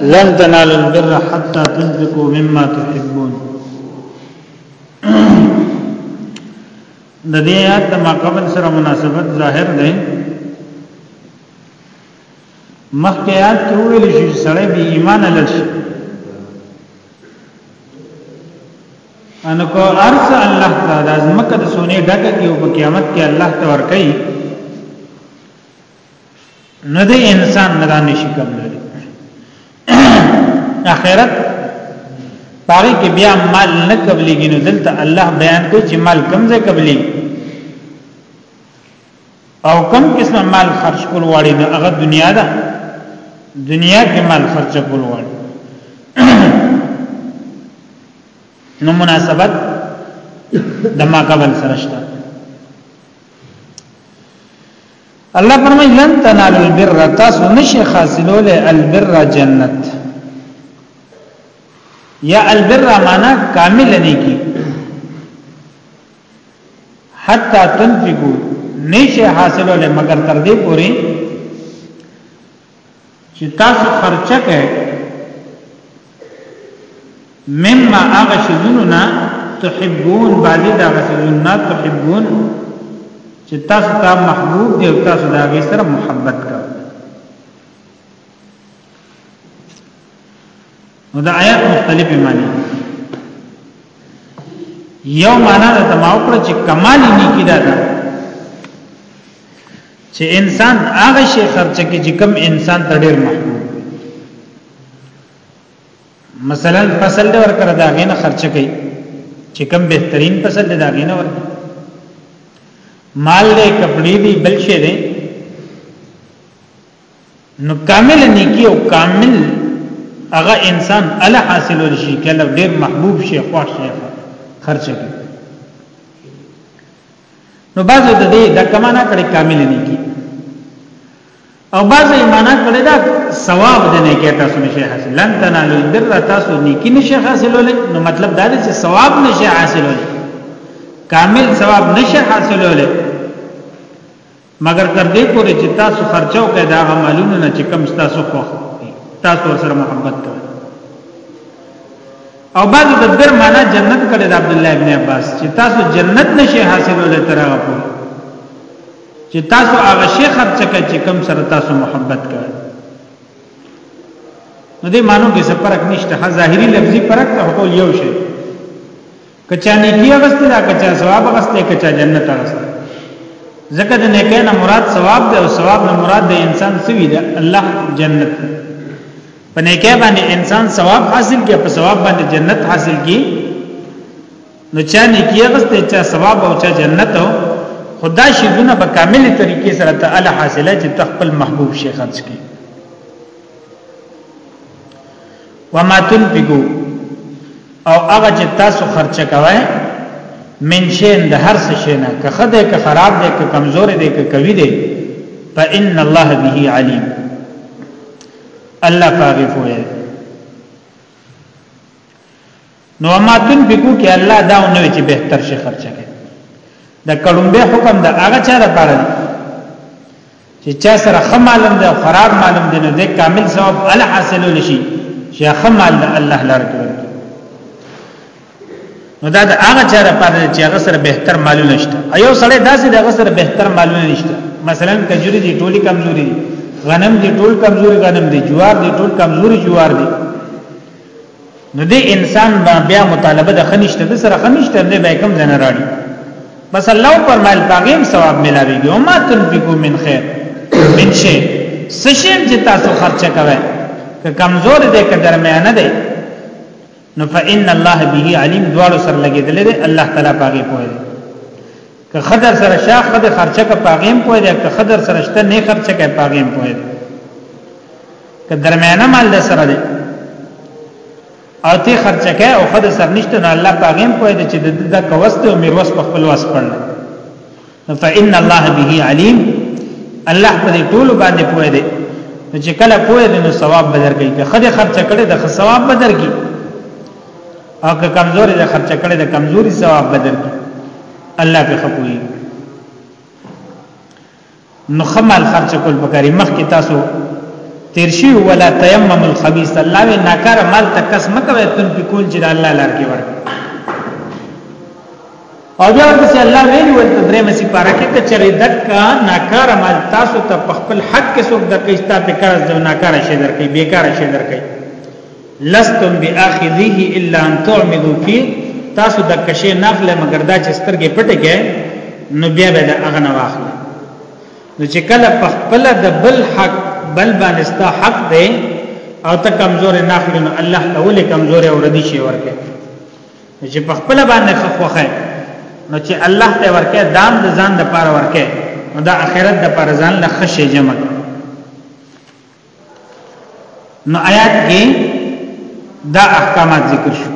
لن تنالوا البر حتى تنفقوا مما تحبون د دې آیات د ماقبل سره مناسبت ظاهر دی مخکې آیات کې ویل شي سړی به ایمان لري ان کو ارس الله تعالی زمکه د سونه ډکه کې او په قیامت کې الله ته ورکړي نه دی انسان نه دانه شي کوم لري اخرت پاره کې بیا مال نه قبليږي نو دلته الله بیان کوي چې مال کم ځای قبلي او کم قسم مال خرج کول واړي نه هغه دنیا ده دنیا کې مال خرج کول واړي نو مناسبت د ما قبل سرشتہ الله فرمای لن تنال البر تاسو نشي حاصلول البر جنت یا البر معنا کامل نه کی حتا تنفقو نشي حاصلول مگر تر دې پوري چې تاسو خرچه کړئ مما هغه شیزونو نه تحبون بعضی دا هغه شیزونو نه تحبون چې تاسو ته محبوب دی او تاسو دا هغه سره محبت کوئ نو دا آیات مختلفه معنی یو معنا د تماو پر چې کمال نیکی دا ده چې انسان هغه شي خرچ کې چې کم انسان ته ډیر محبوب مثلا فصل دې ورکړ دا غینه خرچ کوي چې کم بهترین فصل دې دا غینه ورکړ مال دې کپڑے دې بل شي دې نو کامل نیکی او کامل هغه انسان ال حاصل شي کله ډیر محبوب شي خوښ شي خرچ کوي نو بعضو د دې د کمانه کړي کامل نه کی او بعضو ایمانه کړي دا ثواب د نه کې تاسو نشي حاصل لن تنالو البر تاسو نیکی نشي حاصلول نو مطلب دا دی چې ثواب نشي حاصلول کامل ثواب نشي حاصلول مګر تر دې پورې چې تاسو خرچه وکړئ دا هغه مالونه نه چې کم تاسو خوښ دي تاسو ورسره محبت کوئ او بعد د بر معنا جنت کړي د عبد الله ابن عباس چې تاسو جنت نشي حاصلول تر هغه پورې چې تاسو هغه شي خرچ کړئ چې کم سره تاسو محبت کوئ نو دې مانو کې څه فرق نشته ظاهري لفظي فرق ته ټول یو شی کچا نیکی غسته دا کچا ثواب غسته کچا جنت غسته زکه د نیکه نه مراد ثواب دی او ثواب نه مراد د انسان سوی دی الله جنت په نیکه باندې انسان ثواب حاصل کی په ثواب باندې جنت حاصل کی نو چا نیکی غسته چا ثواب او چا جنت او خدا شي دونه په کاملې طریقې سره ته ال حاصله چې تخپل محبوب شیخ خرج کی وما تنفقو او هغه چې تاسو خرچ کوئ من شین د هر څه شینه که خده که خراب دی که کمزور دی که کوي دی فإن الله به علیم الله فاغفو یې نو ما تنفقو کې الله دا نو چې بهتر شي خرچه کوي دا کلمبه حکم دا هغه چا د پاره دی چې چا سره خمالم دی او خراب معلوم دی نو د کامل ثواب ال حاصلو لشي چې خمال د الله لار کوي نو دا د هغه چا د پاره چې هغه سره بهتر معلوم نشته ایو سره داسې د هغه سره بهتر معلوم نشته مثلا کجوري دی ټولي کمزوري دي غنم دی ټول کمزوري غنم دی جوار دی ټول کمزوري جوار دی نو دې انسان با بیا مطالبه د خنشته د سره خنشته نه به کم نه راړي بس الله پرمایل پاګیم ثواب ملاویږي او ما تنفقو من خیر من شی سشیم چې تاسو خرچه کوئ که کمزور دی که درمیانه دی نو فإن الله به علیم دوالو سره لګیدل دی الله تعالی پاګی پوهه دی که خدر سره شاخ خدر خرچه کا پاګیم پوهه دی که خدر سره شته نه خرچه کا پاګیم پوهه دی که درمیانه مال د سره دی او ته خرچه کې او خد سر نشته نه الله پاغم کوی چې د دې کوست او میروس په خپل واس پړل فإن الله به علیم الله په دې ټول باندې پوهه دی چې کله پوهه دې نو ثواب بدر کوي که خد خرچه کړي د ثواب بدر کوي او که کمزوري د خرچه کړي د کمزوري ثواب بدر کوي الله په خپوي نو خمال خرچ کول پکاري مخ کې تاسو تیر شي ولا تیمم الخبيث الله وی ناکار مال تک کس مکوي تن په کول چې الله لار کې ورک او بیا ورته چې الله ویلي ورته درې مسی پاره کې ته چرې دک ناکار مال تاسو ته خپل حق کې څوک د کښتا په قرض د ناکار شي درکې بیکار شي درکې لستم باخذه الا ان تعمدو فی تاسو د کشه نخله مگر دا چې سترګې پټې کې نو بیا به د اغنه واخله نو چې کله په خپل د بل حق بل باندې ستا حق دی او ته کمزور نخله نو الله ته ولې کمزور او ردی شي ورکه نو چې په خپل باندې خوخه نو چې الله ته ورکه دام د ځان د پاره ورکه نو د آخرت د پاره ځان لخصه جمع نو آیات کې دا احکامات ذکر شو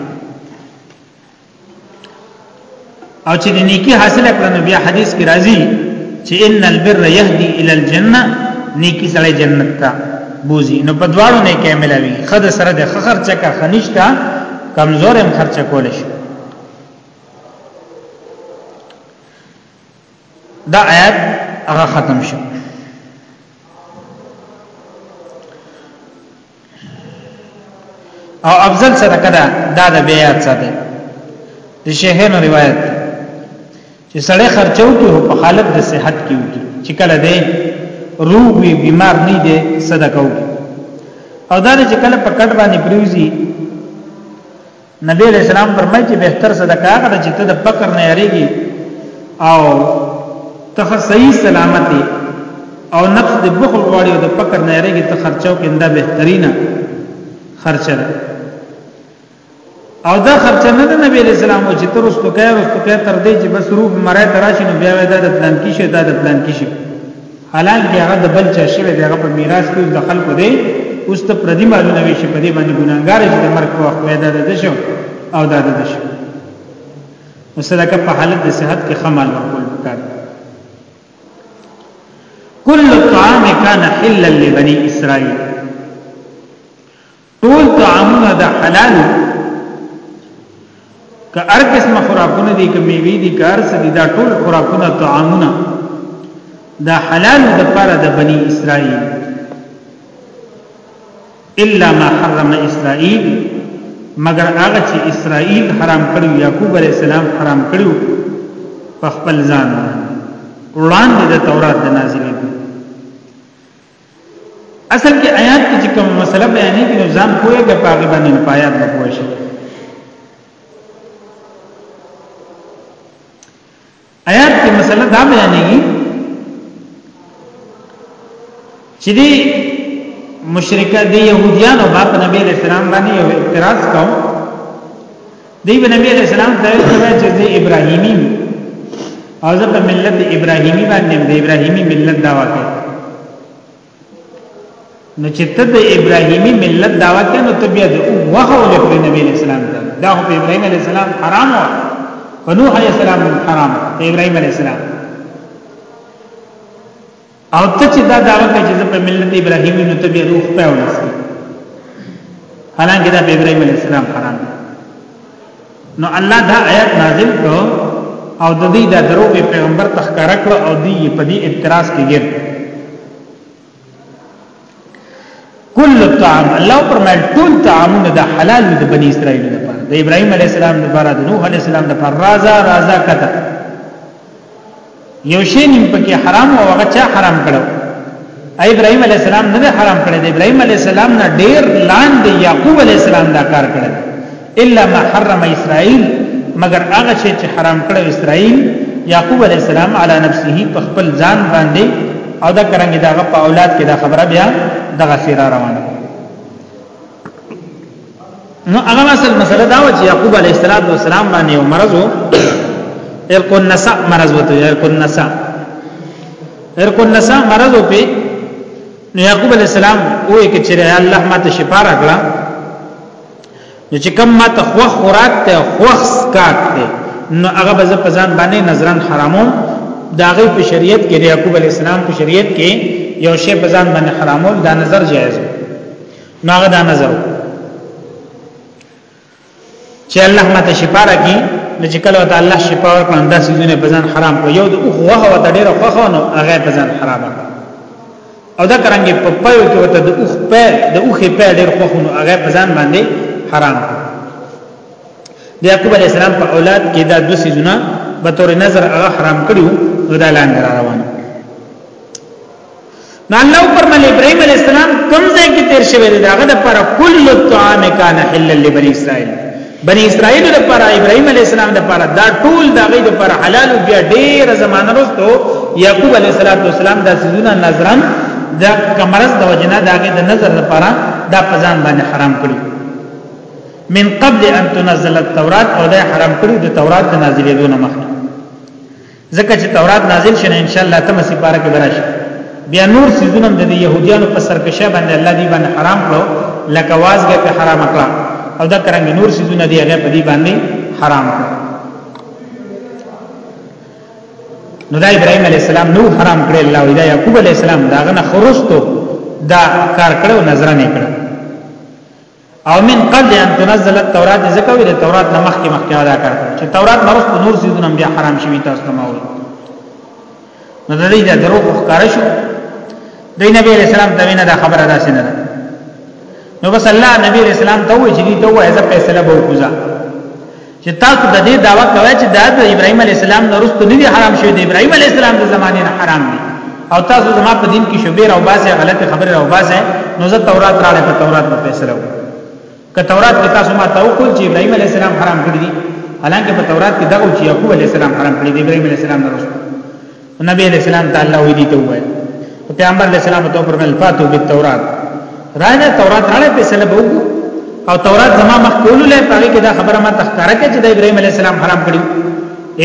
او چې نیکی حاصل کړه نو بیا حدیث کې راځي چې ان البر يهدي الى الجنه نیکی سره جنت ته بوزي نو په دواړو نه کې ملاوي خد سره د خخر چکا خنيشتا کمزور هم خرچ کول شي دا آیات هغه ختم شو او افضل سره کړه دا د بیا یاد ساته د شیخانو روایت چې سړی خرچو کې په حالت د صحت کې وي چې کله دی روغ وي بیمار نه دی صدقه وي او دا چې کله په کټ باندې پریوزي نبی علیہ السلام فرمایي چې بهتر صدقه هغه ده چې ته د فقر نه یریږي او ته صحیح سلامتی او نفس د بخل غواړي او د فقر نه یریږي ته خرچو کې انده بهترینه خرچه ده او دا خرچه نه ده نبی علیہ السلام چې تر اوسه کوي اوسه کوي تر دې چې بس روح مرای تراشي نو بیا ودا د پلان کې شه دا د پلان کې شه حلال کې هغه د بل چا شوی دی هغه په میراث کې د خلکو دی اوس ته پردي مالونه وي چې په دې باندې ګناګار چې د مرګ په وخت پیدا د شو او دا د شو وسلکه په حالت د صحت کې خمال ورکول پکار کل طعام کان حلا لبني اسرائيل ټول طعامونه د حلال که هر قسمه خوراکونه دي که میوې دي که هر څه دي دا ټول خوراکونه طعامونه د حلال د لپاره د بنی اسرائیل الا ما حرم اسرائیل مگر هغه چې اسرائیل حرام کړو یعقوب علی السلام حرام کړو په خپل ځان وړاندې د تورات د نازلې اصل کې آیات کې کوم مسله بیانې کې ځان کوی کې پاګې باندې پایات نه کوی شي آیات کې مسله دا بیانې چې دی مشرکان دی يهوديان او باپ نبی رسول الله باندې یو اعتراض کوي دی به نبی علیہ السلام ته ویل چې زه ابراهیمی او زه په ملت ابراهیمی باندې د ابراهیمی ملت داوا کوي نو چې ته د ابراهیمی ملت داوا کوي نو ته بیا د وغه ولې پر نبی علیہ السلام ته دا خو په ابراهیم علیہ السلام حرام و په نوح علیہ السلام حرام په ابراهیم علیہ السلام او ته چې دا دعوه کوي چې په ملت ابراهیمی نو ته به روح په ولسی حالانکه دا ابراهیم علی السلام حرام نو الله دا آیات نازل کړو او د دې دا درو پیغمبر تخکر کړو او دې په دې اعتراض کې ګرځي کل الطعام الله فرمایل ټول طعامونه د حلال د بنی اسرائیل لپاره د ابراهیم علی السلام لپاره د نوح علی السلام لپاره رازا رازا کته یو شی نیم پکې حرام او هغه چا حرام کړو ابراهیم علی السلام نه حرام کړی د ابراهیم علی السلام نه ډیر لاندې یعقوب علی السلام دا کار کړی الا ما حرم اسرائيل مگر هغه شی چې حرام کړو اسرائيل يعقوب عليه السلام على نفسه په خپل ځان باندې او دا کرنګ دا په اولاد کې دا خبره بیا دغه سیره روانه نو هغه مسل مسله دا و چې يعقوب عليه السلام باندې یو مرض و ارکو نسا مرض وته ارکو نسا ارکو نسا مرض و په نو يعقوب عليه السلام وې کې چې الله ماته شفا راکړه نو چې کوم ما ته خوخ خوراک ته خوخ سکاک ته نو هغه به په ځان باندې نظرن حرامو داغه په شریعت کې د یعقوب علی السلام په شریعت کې یو شی په ځان باندې حرامو دا نظر جایز نو هغه دا نظر چې الله ماته شفا راکړي نو چې کله ته الله شفا ورکړي دا سيزونه په ځان حرام کو یو د اوخه وه ته ډیره خوخه نو هغه په ځان حرام کړ او دا کرانګي په پيو کې وته د اوخ په د اوخې په ډېر خوخونو هغه په ځان باندې حرام د يعقوب عليه السلام په اولاد کې دا د سيزونه به تور نظر هغه حرام کړو نو دا لاندې را روان نو الله پر مل ابراهيم عليه السلام کوم ځای کې تیر شوی دی داغه د پر کل الطعام کان حلل لبني اسرائيل بنی اسرائیل د پر ابراهیم علی السلام د پر دا ټول د غي د پر حلال بیا ډیر زمانه وروسته یعقوب علی السلام د سيزونه نظرن د کمرز د وجنه د غي د نظر لپاره دا پزان باندې حرام کړی من قبل ان تنزل التوراۃ او دا حرام کړی د تورات د نازلې دونه مخکې ځکه چې تورات نازل شنه ان شاء الله تم سي پارا کې براش بیا نور سيزونه د يهوديانو په سرکشه باندې الله دی باندې حرام کړو لکه وازګه په حرام کړو او دا کرنګ نور سيزونه دی هغه په دې باندې حرام کړو نو دا ابراهيم عليه السلام نو حرام کړی الله او دا يعقوب عليه السلام دا غنه خرستو دا کار کړو نظر نه کړو او من قبل ان تنزل التوراۃ ځکه ویل تورات نه مخکې مخکې ادا کړ چې تورات مرز په نور سيزونه بیا حرام شوی تاسو ته ماول نو د دې د درو ښکار شو د نبی رسول الله دمینه دا خبره داسې نه ده نو بس الله نبی رسول الله ته وایي چې دوی ته وایي زه فیصله به وکړم چې تاسو د دې داوا کوي چې دا د ابراهيم عليه السلام نه رسته نه دي حرام شوی د ابراهيم عليه السلام د زمانه نه حرام دي او تاسو زما په دین کې شوبې او باسه غلطه خبره او باسه نو زه تورات راړې په تورات په فیصله وکړم که تورات کې تاسو ما ته وکول چې ابراهيم عليه السلام حرام کړی دي حالانکه په تورات کې دغه چې يعقوب عليه السلام حرام کړی دی ابراهيم عليه السلام نه رسول نبی علیہ السلام تعالی وی دي ته وای او پیغمبر علیہ السلام ته پر مل فاتو به تورات راځه تورات راړې په سره بو او تورات زما مخ کولو لې پاره کې دا خبره ما تخکاره کې چې د ابراهيم عليه السلام حرام کړی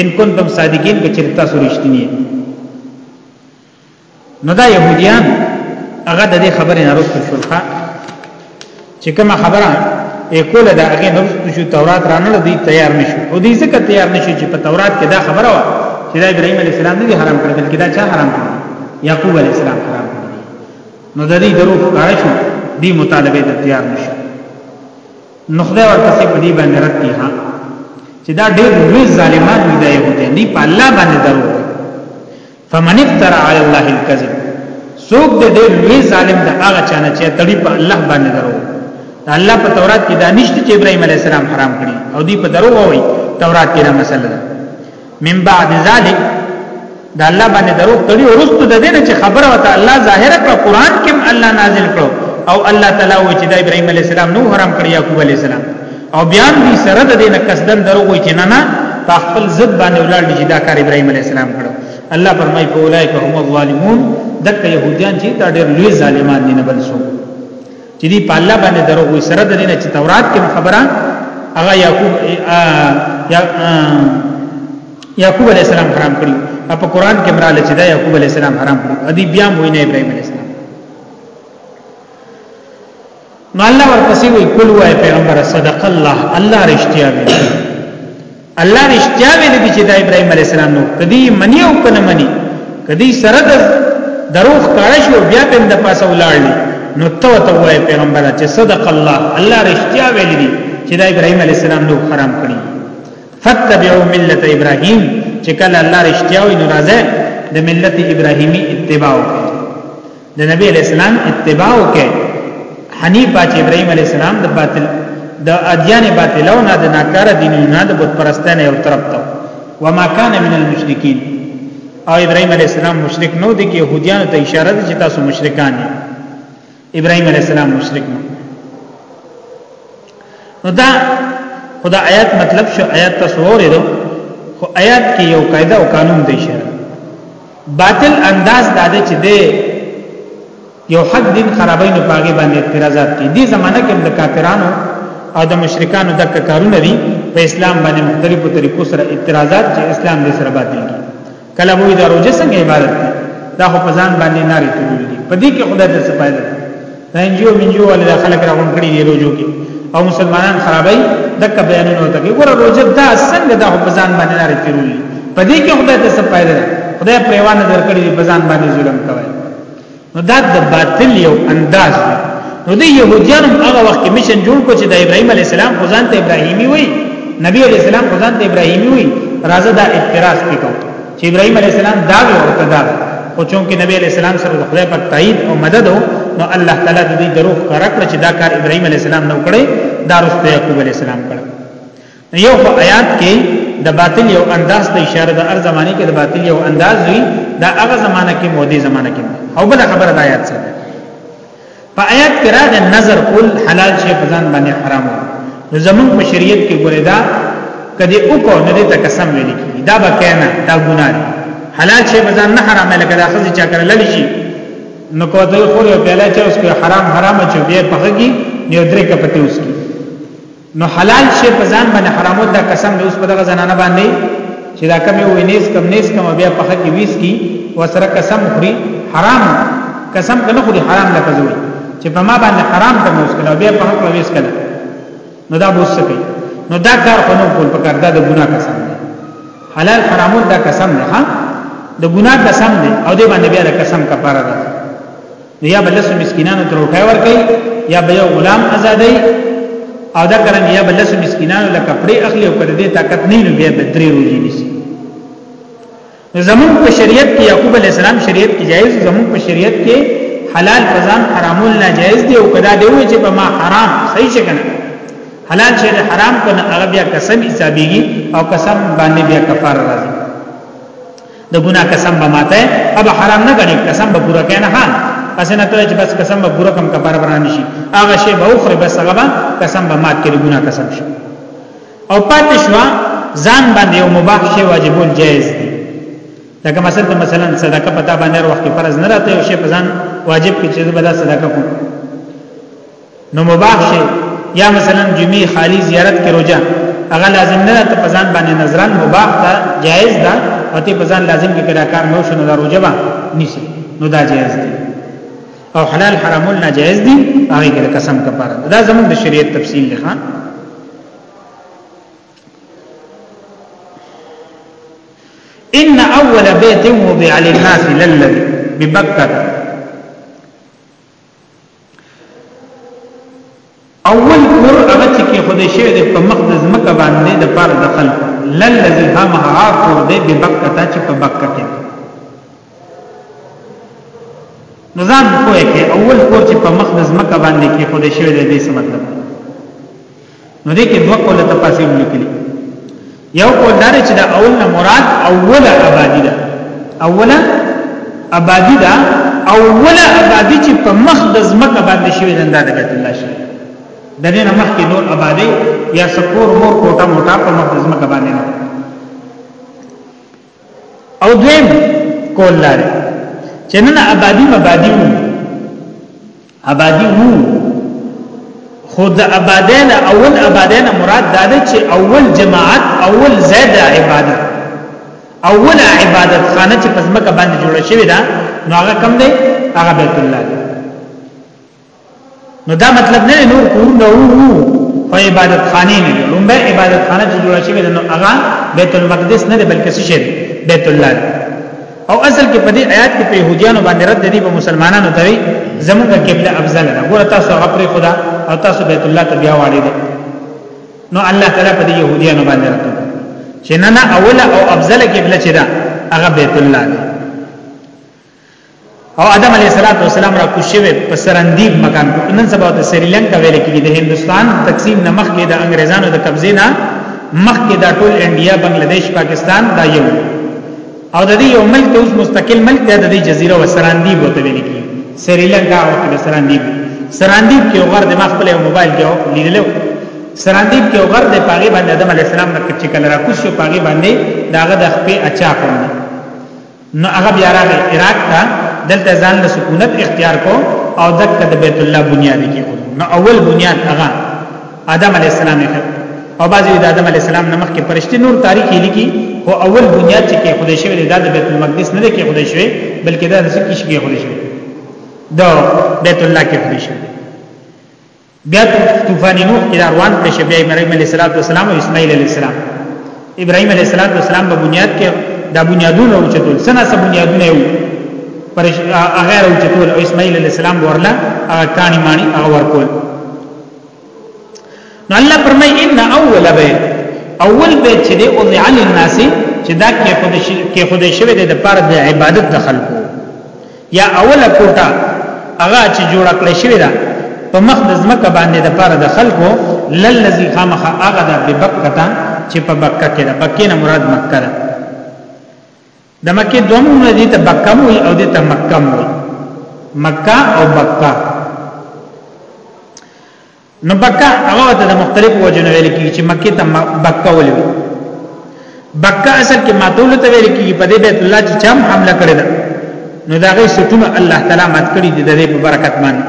ان کنتم صادقین که چرتا سرشتنی نو دا يهوديان هغه د دې خبرې نه رسو شوخه چې کومه خبره یې کوله دا هغه نو چې تورات رانه دی تیار نشو او دې ځکه تیار نشو چې په تورات کې دا خبره و چې دا ابراهيم عليه السلام نه حرام کړ بلکې دا چا حرام کړ يعقوب عليه السلام حرام کړ نو د دې درو کار شو دې مطالبه ته تیار نشو نو خدای ورته په دې باندې رد کی ها چې دا ډېر لوی ظالمان دي يهودي نه په الله باندې درو فمن افترا علی الله الكذب سوق د ډېر لوی ظالم د هغه چانه چې تړي په الله باندې درو الله په تورات کې دا نشته چې ابراهيم عليه السلام حرام کړی او دی په درو وایي تورات کې دا مسله ده من بعد ذلك دا الله باندې درو تړي ورستو د دې چې خبره وته الله ظاهره کړ قران کې الله نازل کړو او الله تعالی و چې د ابراهيم عليه السلام نو حرام کړی يعقوب عليه السلام او بیا دې سره د دینه قصدن دروغ وي چې نه نه تا خپل ضد باندې ولړ چې دا کار ابراهيم عليه السلام کړو الله فرمایي په اولایک هم الظالمون دغه يهوديان چې دا ډېر لوی ظالمان دي نه بل څه چې دی په الله باندې دروغ وي سره د دینه چې تورات کې خبره هغه یعقوب یعقوب علی السلام حرام کړی په قران کې مراله چې دا یعقوب علی السلام حرام کړی ادي بیا موینه ابراهیم علی نو الله ورپسې وی کول وای پیغمبر صدق الله الله رښتیا وی الله رښتیا وی دي چې د ابراهيم عليه السلام نو کدی منی او کنه منی کدی سره د دروغ کړه شو بیا په د پاسه ولاړ نو تو ته وای پیغمبر چې صدق الله الله رښتیا ویل دي چې د ابراهيم عليه السلام نو حرام کړی فتبعوا ملت ابراهيم چې کله الله رښتیا وی نو راځه د ملت ابراهيمي اتباع وکړي د نبی علی السلام اتباع وکړي حنیف باچ ابراهیم علی السلام د باطل د ادیان باطلو نه د ناکاره دینو نه د بت پرستانه یو طرف ته وما کان من المشرکین او ابراهیم علی السلام مشرک نو دي کې يهوديان ته اشاره ده چې تاسو مشرکان دي ابراهیم علی السلام مشرک نو نو دا خدا آیات مطلب شو آیات تاسو وریدو خو آیات کې یو قاعده او قانون دی شه باطل انداز دا دی چې دی یو حق دین خرابای نه پاګې باندې اعتراضات دي دې زمانہ کې د کافرانو او د مشرکانو د کارونه دي په اسلام باندې مختلفو طریقو سره اعتراضات چې اسلام دې سره باطل دي کله وې د روزه څنګه عبادت دی دا خو په ځان باندې ناری ټول دي په دې کې خدای ته څه پایله ده دا انجیو منجو ول خلک راغون کړي دی روزو کې او مسلمانان خرابای دک بیانونه وته کې ګوره روزه دا څنګه دا په ځان باندې ناری ټول دي په دې کې خدای ته څه پایله ده خدای پریوان درکړي په ځان باندې ظلم کوي نو دا د باطل یو انداز دی نو د يهوديانو هغه وخت کې مشن جوړ کو چې د ابراهيم عليه السلام خدان ته ابراهيمي وي نبي عليه السلام خدان ته ابراهيمي وي راځه دا اعتراض وکړو چې ابراهيم عليه السلام دا وي او کدا او چونکه نبي عليه السلام سره د خدای په تایید او مدد وو نو الله تعالی د دې دروغ کار کړ چې دا کار ابراهيم عليه السلام نو کړی دا رسول يعقوب عليه السلام کړ یو خو آیات کې د باطل یو انداز ته اشاره ده هر زمانه کې د باطل یو انداز وي دا هغه زمانه کې مودي زمانه کې او بل خبره د آیات سره په آیات کې راغی نظر کول حلال شی په ځان باندې حرام نو زمون په شریعت کې ګوره دا کدی او کو نه دې ته قسم ویل کی دا به کینا دا ګناه دی حلال شی په ځان نه حرام لکه دا خزي چا کړل شي نو کو ته خو له پیاله چې اوس کې حرام حرام چې بیا پخږي نیو درې کپتی اوس کې نو حلال شی په ځان باندې حرام او دا قسم دی اوس په دغه زنانه باندې چې دا کمه وې نیس کم نیس کم بیا په حق ویس کی وسره قسم خوري حرام قسم کنه خوري حرام لفظ وي چې په ما باندې حرام ته موس کړه بیا په حق ویس کړه نو دا بوس کوي نو دا کار خو نو کول پکار دا د ګناه قسم دی حلال حرام دا قسم نه ها د ګناه قسم دی او دې باندې بیا د قسم کفاره ده نو یا بلس مسکینانو ته روټه ورکړي یا به یو غلام آزادای او دا کرن یا بلس مسکینانو له کپڑے اخلي او کړه دې طاقت نه نو بیا به درې روزي نشي زمون په شریعت کې یعقوب علی السلام شریعت کې جایز زمون په شریعت کې حلال فزان حرامول ناجایز دی او کدا دی وی چې په ما حرام صحیح څنګه حلال شی حرام کنه هغه بیا قسم حسابيږي او قسم باندې بیا کفاره راځي د ګنا قسم به ماته اب حرام نه غني قسم به پورا کنه ها پس نه ته چې بس قسم به پورا کم کفاره بران شي هغه شی به اوخره بس هغه به قسم به مات کړي ګنا قسم شي او پاتې شو ځان باندې یو مباح شی واجب جائز دی لکه مثلا ته مثلا صدقه پتا باندې وخت فرض نه راته یو شی په ځان واجب کې چې به دا صدقه کوم نو مباح شي یا مثلا جمعې خالی زیارت کې روزه هغه لازم نه ته پزان باندې نظران مباح ده جائز ده او ته پزان لازم کې کړه کار نو شنو دا روزه نشي نو دا جائز دي او حلال حرام نه جائز دي هغه کې قسم کفاره دا زموږ د شریعت تفصیل لخوا ان اول بیت وضع للناس للذي ببکه اول کور هغه چې کې خدای شوی د په مخ د زمکه باندې د پاره د خلق للذي هم هغه کور دی به بکه تا چې په بکه کې نظام کوی کې اول کور چې په مخ د زمکه باندې کې خدای شوی د دې څه مطلب نو دې کې دوه قول تفاسیر لیکلي یو قول دا چې دا اول نه مراد اوله آبادی ده اوله آبادی ده اوله آبادی چې په مخ د زمکه باندې شوی ده د بیت الله شي د دې نه مخکې نور آبادی یا سکور مور کوټه موټه په مخ د زمکه باندې نه او دویم قول لري چې نن آبادی مبادی وو آبادی وو خو د آبادین اول آبادین مراد دا ده چې اول جماعت اول زید عبادت اول عبادت خانه چې پزمکه باندې جوړه شوې ده نو هغه کم دی هغه بیت الله دی نو دا مطلب نه نو کور نه وو خو عبادت خانه نه دی لومبه عبادت خانه چې جوړه شوې ده نو هغه بیت المقدس نه دی بلکې څه شی بیت الله دی او اصل کې په دې آیات کې په يهوديانو باندې رد دي په مسلمانانو ته زمونږه قبله افضل ده ګوره تاسو غفر خدا او تاسو بیت الله ته بیا واړی دي نو الله تعالی په دې يهوديانو باندې رد چې نه نه اوله او افضل قبله چې ده هغه بیت الله ده او ادم علیه السلام را کوشوي په سرندیب مکان نن سبا ته سریلانکا ویل کېږي د هندستان تقسیم نه مخکې د انګريزانو د قبضې نه مخکې دا ټول انډیا بنگلاديش پاکستان دا یو او د دې یو ملک ته اوس مستقل ملک ته د دې جزیره وسراندیب وته ویل کی سریلانکا او کې سراندیب سراندیب کې غر د ما خپل موبایل کې لیدلو سراندیب کې غر د پاګې باندې آدم علی السلام نه کچ کله را کوشو پاګې باندې داغه د خپې اچا کوم نو هغه بیا راغی عراق ته دلته ځان له سکونت اختیار کو او دک د بیت الله بنیاد کې نو اول بنیاد هغه آدم علی السلام نه او بعضی د آدم علی السلام نمخ کې پرشتي نور تاریخ لیکي او اول بنیاد چې کې خدای شوی د بیت المقدس نه کې خدای شوی بلکې دا د سکه شي خدای شوی د بیت الله کې خدای شوی بیا طوفان نوح کې روان کړ شي بیا ابراهيم عليه السلام او اسماعیل عليه السلام ابراهيم عليه السلام په بنیاد کې دا بنیادونه او چتول سنا سب بنیادونه یو پر غیر او چتول او اسماعیل عليه السلام ورلا کانی مانی هغه ورکول نو الله فرمای ان اول بیت اول بیت چې دی او علی الناس چې دا کې خود شي کې خود شوی د لپاره د عبادت د خلکو یا اول کوټه هغه چې جوړ کړی شوی دا په مخ د زمکه باندې د لپاره د خلکو للذي خامخ هغه د بکتا چې په بکه کې ده بکې نه مراد مکه ده د مکه دوه نومونه دي ته بکم وي او د ته مکم وي مکه او بکه نو بکه هغه د مختلفو وجو نه ویل کیږي چې مکه ته بکه ولې وي بکه اصل کې ماتول ته ویل کیږي په دې بیت الله چې چم حمله کړی دا نو دا غي ستونه الله تعالی مات کړی دي د دې په برکت باندې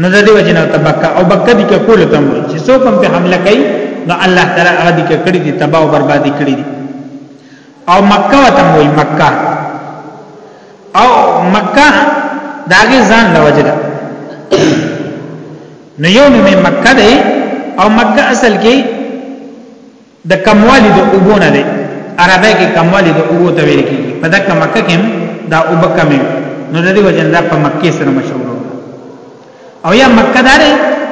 نو د دې وجنه ته بکه او بکه دي کې کول ته چې څوک هم په حمله کوي نو الله تعالی هغه دي کې کړی دي تباہ او بربادي کړی دي او مکه وتم وی مکه او مکه داګه ځان لوجل نو یو نو مکه دی او مکه اصل کې د کموالی د اوبونه دی عربی کې کموالی د اوبو ته ویل کیږي په دغه مکه کې دا اوب کمې نو د دې وجه دا په مکه سره مشهور او یا مکه دار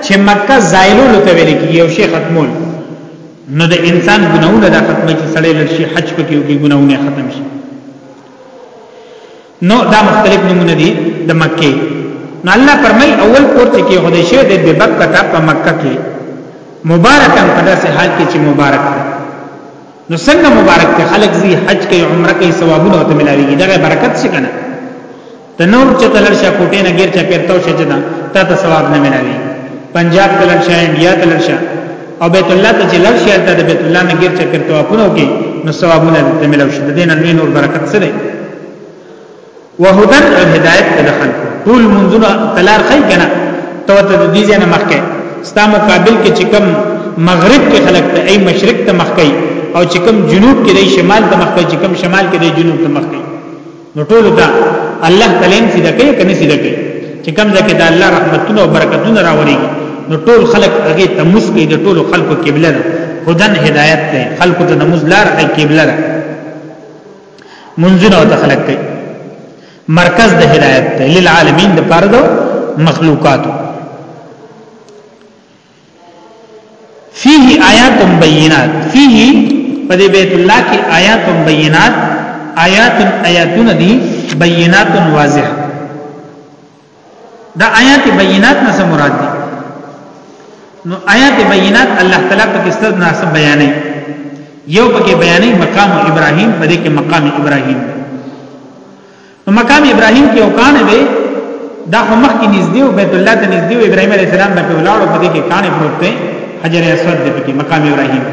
چې مکه زایلو ته ویل کیږي یو شیخ ختمول نو د انسان ګناونه دا ختمه چې سړی لشي حج پکې وکي ګناونه ختم شي نو دا مختلف نمونه دي د مکه نو الله فرمای اول پور چې کې هدي شه د ببکه تا په مکه کې مبارکان په داسې حال کې چې مبارک ده نو څنګه مبارک ته خلق زی حج کوي عمره کوي ثوابونه ته ملاويږي دا برکت څه کنه ته نور چې تلل شي کوټې نه غیر چا پیرتاو شي چې دا تا ته ثواب نه ملوي پنجاب تلل شي انډیا تلل شي او بیت الله ته چې لړ شي ته د بیت الله نه غیر چا پیرتاو کړو کې نو ثوابونه ته ملو شي د دین نور برکت سره وهدن او هدایت ته دخل ټول منځونه تلار خی کنه تو ته د دې نه مخکې ستا مقابل کې چې کم مغرب کې خلق ته ای مشرق ته مخکې او چې کم جنوب کې دی شمال ته مخکې چې کم شمال کې دی جنوب ته مخکې نو ټول دا الله تعالی هم سیده کوي کنه سیده کوي چې کوم ځکه دا الله رحمتونه او برکتونه راوړي نو ټول خلق هغه ته مسکی د ټول خلقو قبله ده هدن هدایت ده خلقو ته نماز لار هي قبله ده منځونه او خلق کوي مرکز د هدایت ده للعالمین د پاره ده مخلوقاتو فيه آیات بینات فيه په دې بیت الله کې آیات بینات آیات آیاتونه دي بینات واضح دا آیات بینات نه مراد دي نو آیات بینات الله تعالی په کې ستاسو نه بیانې یو پکې بیانې مقام ابراهیم په دې کې مقام ابراهیم دی نو مقام ابراهيم کې او کان دی دا خو مخکې نږدې او بیت الله ته نږدې او ابراهيم عليه السلام به ولاړ په دې کې کان پروت دی حجر اسود دی په مقام ابراهيم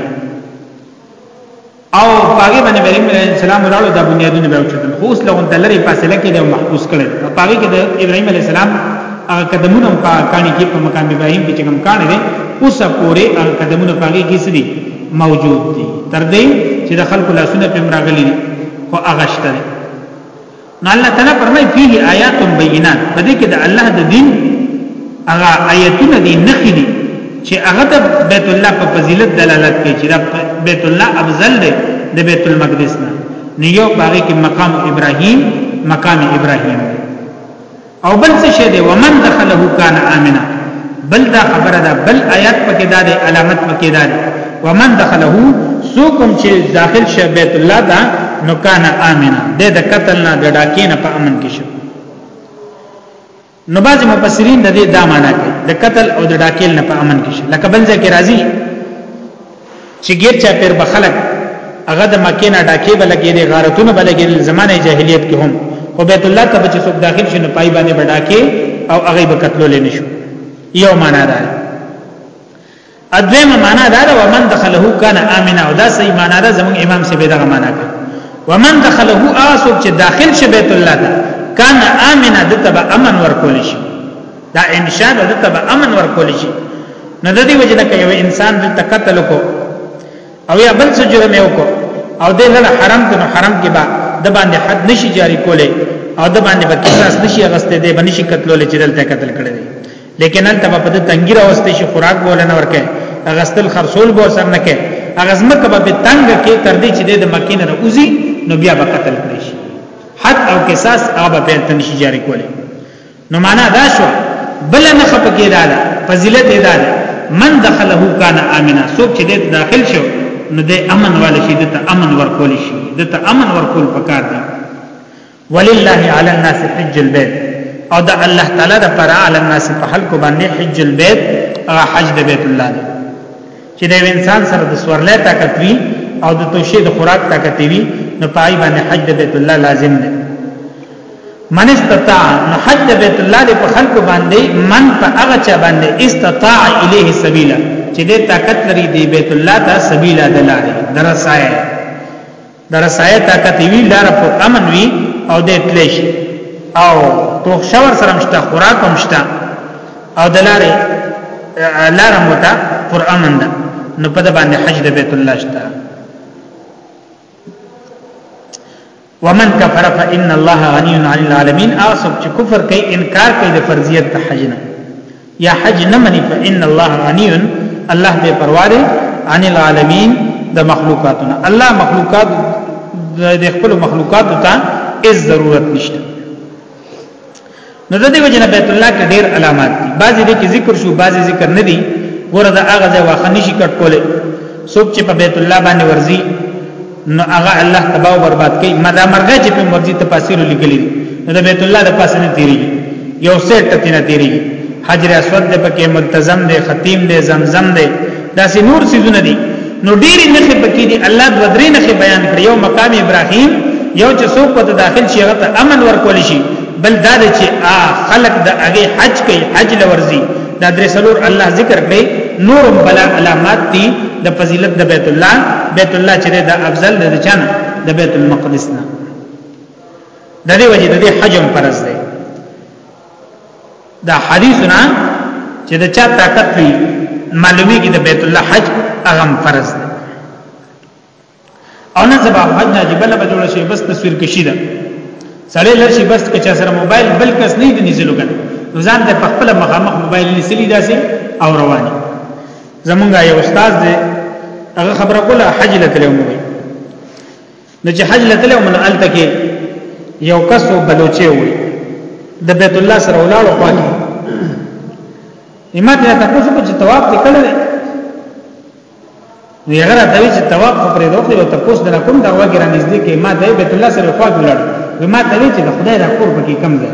او پاګې باندې ابراهيم عليه السلام ولاړ دا بنیادونه به وچتل خو اوس لغون تلری فاصله کې دی محفوظ کړي پاګې کې د ابراهيم عليه السلام هغه قدمونه په کانی کې په مقام ابراهيم کې کوم کان دی اوس پورې هغه قدمونه پاګې کې سړي موجود دي تر دې چې د خلکو لاسونه په مراغلي خو اغشتره نو الله تعالی فرمای فيه آیات بینات په دې کې د الله د دین هغه آیتونه دي نخې دي چې هغه د بیت الله په فضیلت دلالت کوي چې بیت الله افضل دی د بیت المقدس نه نو یو باغې کې مقام ابراهیم مقام ابراهیم او بل څه شه دی ومن دخله کان امنا بل دا خبره ده بل آیات پکې دا ده علامت پکې دا ده ومن دخله سوکم چې داخل شه بیت الله دا نو کان امنا د د قتل نه د ډاکې نه په امن کې شو نو باز مفسرین د دې دا معنی کوي د قتل او د ډاکې نه په امن کې شو لکه بل ځکه راځي چې غیر چا پیر بخلک هغه د مکه نه ډاکې بلګې دي غارتونه بلګې دي زمانه جاهلیت کې هم او بیت الله ته چې څوک داخل شي نو پای باندې بډاکې او هغه به قتلول نه شو یو معنا ده ادمه معنا دا ده ومن دخله کان امنا او دا صحیح معنا ده زموږ امام سی به دا معنا کوي ومن دخله اسوب چې داخل شي بیت الله ته کان امنا د تبع امن ورکول شي دا انشاء د تبع امن ورکول شي نو د دې وجه نه کوي یو انسان د تقتل کو او یا بل څه جرم یو کو او د لړ حرام ته حرام کې با د باندې حد نشي جاری کولې او د باندې به قصاص نشي غسته دی بنشي قتلولې چې دلته قتل کړی دی لیکن ان تبع په تنګي راوستي شي خوراک بولنه ورکه غسل خرصول بو سر نه کې اغزم کبه په تنگ کې تر دې چې د مکین نه اوزي نو بیا به قتل کړی شي حد او قصاص هغه به تنشي جاری کولې نو معنا دا شو بل نه خپکې دا ده فضیلت یې دا ده من دخله کان امنا څوک چې دې داخل شو نو دې امن والي شي دته امن ورکول شي دته امن ورکول پکار دي ولله علی الناس حج البيت او دا الله تعالی د پر علی الناس په خلکو باندې حج البيت او حج د بیت الله دی چې د انسان سره د سورلې طاقت وي او د توشې د خوراک طاقت وي نو پای باندې حج د بیت الله لازم دی من استطاع نو حج د بیت الله د په خلق باندې من په هغه چا باندې استطاع الیه سبیلا چې د طاقت لري د بیت الله ته سبیلا د لارې درسای درسای طاقت وی لار په امن وی او د تلش او توخ شور سره مشته خوراک مشته او د لارې لار مو ته پر امن ده نو په باندې حج د بیت الله شته ومن کفر فإن الله غنی عن العالمین آسوک چې کفر کوي انکار کوي د فرضیت د حج نه یا حج نه مني فإن الله غنی الله بے پروا دی عن العالمین د مخلوقاتنا الله مخلوقات د خپل مخلوقات ته اس ضرورت نشته نو د دې وجنه بیت الله کې ډېر علامات دي بعضې دې کې ذکر شو بعضې ذکر نه دي ګوره دا هغه ځای واخه نشي کټ کولی څوک چې په بیت الله باندې ورځي نو هغه الله تباہ او برباد کوي مدا مرغه چې په مرضي تفاسیر لیکلي نو د بیت الله د پاسه نه تیری یو سیټ ته نه تیری حجر اسود د پکې ملتزم دی ختیم دی زمزم دی دا سي نور سيزونه دي نو ډېری نخې پکې دي الله د درې نخې بیان کړ یو مقام ابراهیم یو چې څوک په داخل شي هغه ته امن ورکول شي بل دا چې ا خلق د هغه حج کوي حج لورځي دا درې سلور الله ذکر کړي نور بلا علامات دي د فضیلت د بیت الله بیت الله چې د افضل د چان د بیت المقدس نه د دې وجه د دې حجم فرض دی دا حدیثنا چې د چا طاقت وي معلومی کې د بیت الله حج هغه فرض دی او نه زبا حج نه جبل به جوړ شي بس تصویر کشی ده سړی لشي بس که چا سره موبایل بل کس نه دی نزلو کنه ځان د خپل مخامخ موبایل نسلی داسې او رواني زمونږه یو استاد دی هغه خبره کوله حج لته لوموي نو چې حج لته له من الته کې یو کس و بلوچي وي د بیت الله سره ولاړو خواږي امام ته تاسو کو چې طواف کې کړل نو یې غره دوی چې طواف پر دوه یو تاسو د کوم دا وګر نږدې کې ما د بیت الله سره خواږي ولاړ ما ته وی چې خدای را کور پکې کم ځای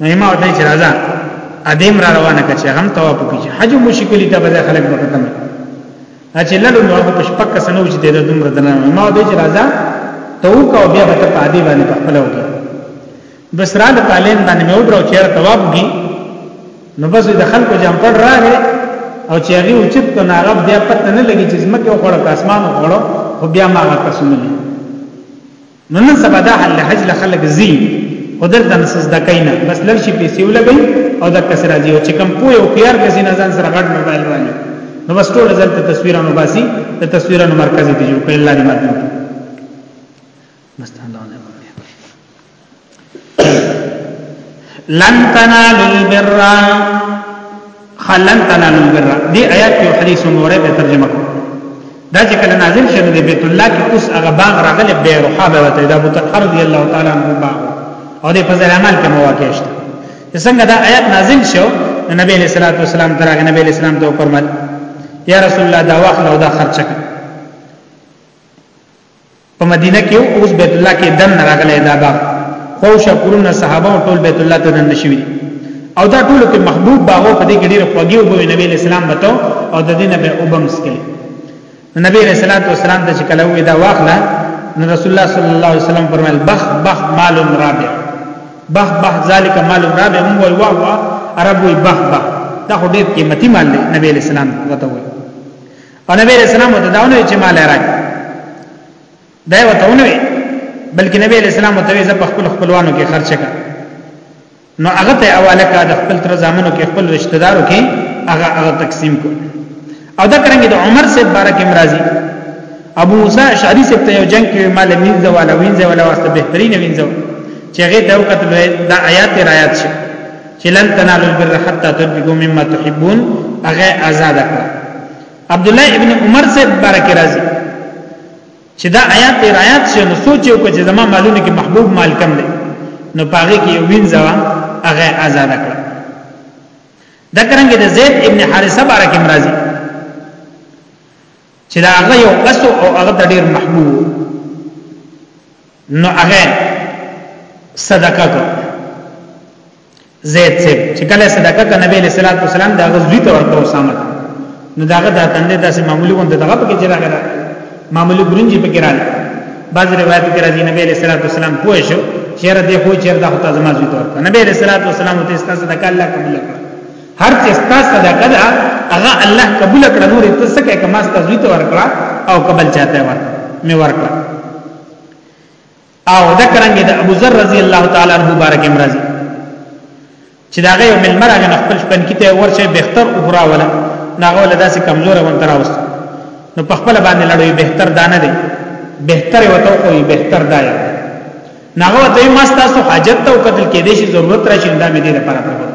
نو ما ورته چې راځه ادم را روانه کچې هم تواب کیږي حج مشکلی ته به خلک وکړم چې لړو نو په شپک سنو چې د دومره دنه ما ورته چې راځه تو کو بیا به ته پادی باندې په خپل وګي بس را د پالین باندې مې وبرو چې تواب وګي نو بس د خلکو جام پړ راغې او چې هغه اوچت کو نه هغه بیا پته نه لګي چې زمکه وخوړه اسمان وخوړه خو بیا ما هغه قسم نه نو نن سبا دا حل حج له خلک زی او دلته نس زده کینا بس لړ شي پیسې ولګي او د کس راځي او چې کم پوي او خيار کسي نه ځان سره غړ موبایل وایي نو بس ټول ځل ته تصویرانو باسي د تصویرانو مرکز ته جوړ کړي الله دې مدد وکړي بس ته الله لن تنالوا البر خلن تنالوا البر دې آیات یو حدیث موره په ترجمه کو دا چې کله نازل شوه د بیت الله کې اوس هغه باغ راغله به روحه به وته دا بوت ارض الله تعالی عنہ باغ او دې په ځای عمل کې مواقع شته څنګه دا آیات نازل شو نبی علیہ الصلوۃ والسلام ترغه نبی علیہ السلام ته فرمایل یا رسول الله دا واخل او دا خرچ کړه په مدینه کې اوس بیت الله کې دن راغلی دا باغ خو شکرونه صحابه او ټول بیت الله ته دن شوی او دا ټول کې محبوب باغو په دې کې ډېر خوږی او نبی اسلام بتو او د دې نبی وبم سکل نبی رسول الله والسلام د شکل وې دا واخله نو رسول الله صلی الله علیه وسلم فرمایل بخ بخ مال رابع بخ بخ ذالک مال رابع مو وی واه واه عرب وی بخ بخ دا خو ډېر قیمتي مال دی نبی اسلام وته وی او نبی علیہ السلام ته داونه چې مال راک دا وته ونه بلکې نبی علیہ السلام ته یې په خپل خپلوانو کې خرچ کړ نو هغه ته اواله کا د خپل تر زامنو کې خپل رشتہ دارو کې هغه هغه تقسیم کو او دا کرنګ د عمر سے بارک امرازی ابو موسی اشعری سے ته یو جنگ کې مال مینځ والا وینځ والا واسطه بهترین وینځ چې هغه ته وخت دا آیات رايات شي چې لن تنالوا البر حتى تنفقوا مما تحبون هغه آزاد کړ عبد الله ابن عمر سے بارک راضی چې دا آیات دی آیات شه نو سوچ یو چې زما مالونه کې محبوب مال کم دی نو پاګه کې یو وینځه هغه آزاد کړ دا کرانګه د زید ابن حارثه بارک مرضی چې دا هغه یو کس او هغه ته ډیر محبوب نو هغه صدقه کو زید سیب چې کله صدقه ک نبی صلی الله علیه وسلم دا غزوی ته ورکو سامت نو داغه دا تندې داسې معمولی غونډه دغه پکې چې راغله معمولی برنجي پکې راغله بعض روایت کې راځي نبی صلی الله علیه وسلم پوه شو چیر دې خو چیر دا هوتا زما زوی ته ورکړه نبی صلی الله علیه وسلم ته استاسو د کله قبول کړ هر چې ستا صدقه ده هغه الله قبول کړه نور ته څه کوي کما ستا زوی ته ورکړه او قبل چاته ورکړه می ورکړه او دا کرانګي د ابو ذر رضی الله تعالی عنہ مبارک امرضی چې داغه یو مل مرغه نه خپل شپن کیته ورشه بهتر اوپرا ولا ناغه ولا داسې کمزور ون تر اوس نو په خپل باندې لړوي بهتر دانه دی بهتر وته کوي بهتر دایا ناغه ته ما تاسو حاجت ته قتل کې دې شي ضرورت راشي دا مې دې لپاره پرګو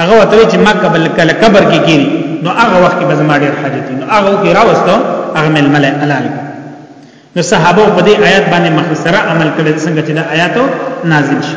هغه وته چې ما قبل کله قبر کې کیری نو هغه وخت کې بزما ډېر حاجت نو هغه کې راوستو هغه مل مل حلال نو صحابه په دې آیات باندې مخسره عمل کړل څنګه چې دا آیاتو نازل شي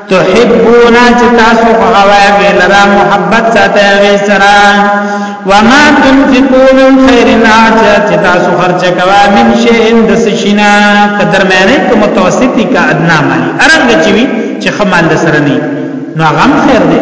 تحبونا چې تاسو خو هوا غي لرا محبت ساته غي سرا وما تنفقوا من خير ناجا چې تاسو خرچ کوا من شي اند سشینا په درمیانه کې متوسطي کا ادنا مالی ارنګ چې وی چې خمال سره نه نو غم خیر دی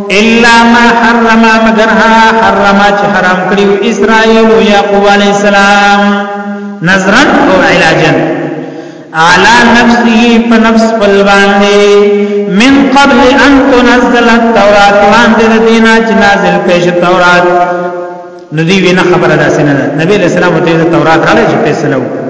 الا ما حرم مگر هغه حرم چې حرام کړی اسرائیل او یعقوب علی السلام نظرا او علاجا اعلی نفسه په نفس خپل باندې من قبل ان تنزل التوراۃ باندې د دینه چې نازل کړي شو تورات نو دی وینا خبره داسې نه ده نبی علیہ السلام ته تورات راځي چې فیصله وکړي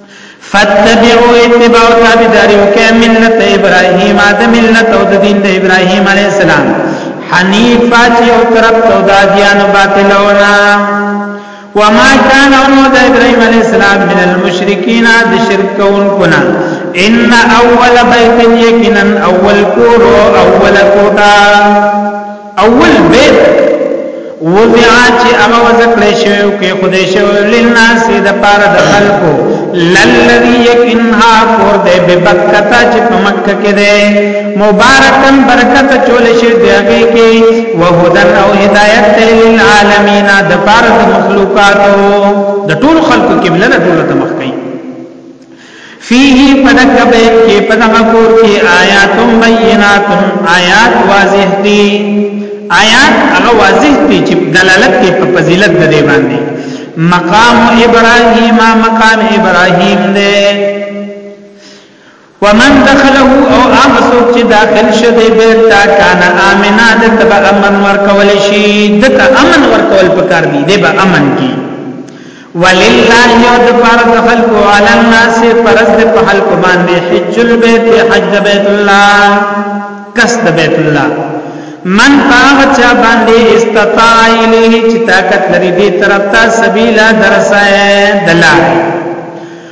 فاتبعوا اتباع تابعداري وکي ملت ابراهيم د ملت او د دین د ابراهيم عليه السلام حنيفا چې او طرف ته د اديان باطلونه وما كان امو د ابراهيم عليه السلام من المشرکین د شرک کوونکو نه ان اول بيت یقینا اول کور اول کوټه اول بیت وضع چې هغه وذکړې شوی او کې خدای شوی لناس د پار د خلقو للذي يكنها فور ده ببکتا چې په مکه کې ده مبارکن برکت چول شي دیږي کې وهدن او هدایت للعالمین د پار د مخلوقاتو د ټول خلقو قبله د ټول تمخ فيه پدک بیت کې پدغه کور کې آیات بینات آیات واضح دي آیات هغه واضح دي چې دلالت کوي په فضیلت د دې باندې مقام ابراهیم مقام ابراهیم دې ومن دخله او هغه څوک چې داخل شوی به تا کان امنا د تبع امن ورکول شي د امن ورکول پکار دی د امن کی ولله یو د پار د خلکو علی الناس پرز د په خلکو باندې حج البیت حج د بیت الله کس د بیت الله من پاغ چا باندې استطاع الیه چې طاقت لري دې طرف ته سبیلا درسه دلاره